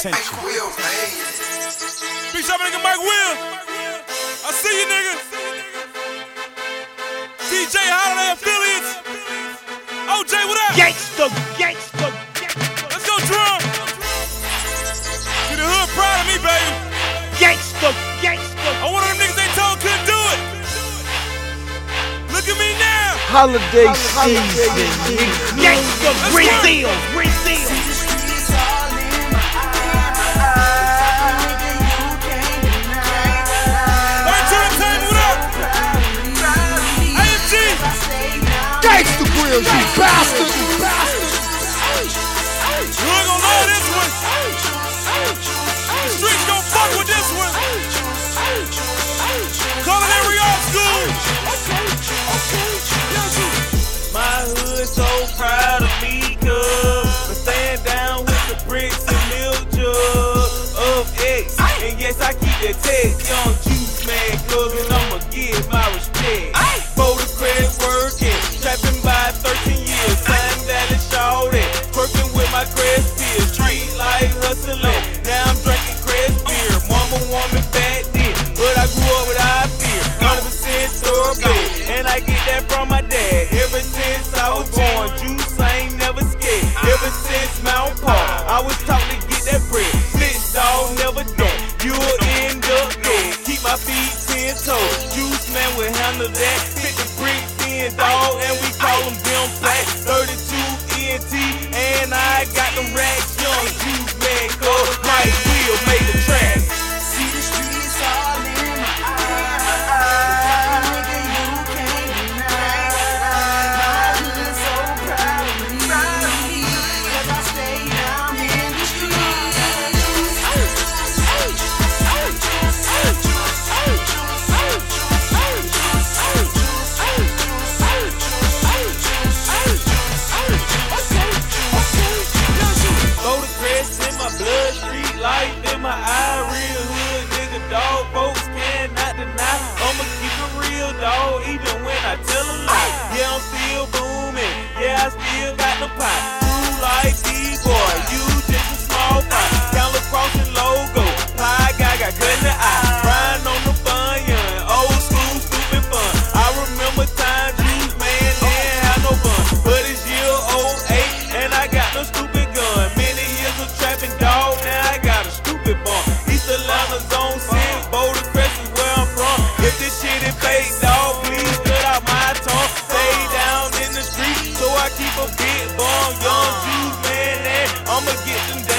attention. Big shot, nigga Mike Will. I see you, nigga. DJ Holiday affiliates. OJ, what up? Gangsta, gangsta, Let's go, drum. See the hood proud of me, baby. gangsta, gangsta. I one of them niggas they told couldn't do it. Look at me now. Holiday season, Gangsta, Brazil, Brazil. Gangsta Grillz, you bastard. You ain't gonna love this one. The streets gon' fuck with this one. Culinary art school. My hood so proud of me, cuz we stand down with the bricks and milk jug of X. And yes, I keep that text, young Juiceman, cuz Keep my feet ten toes. Juiceman will handle that. Fit the bricks in, dog, and we call them them black. Got Satan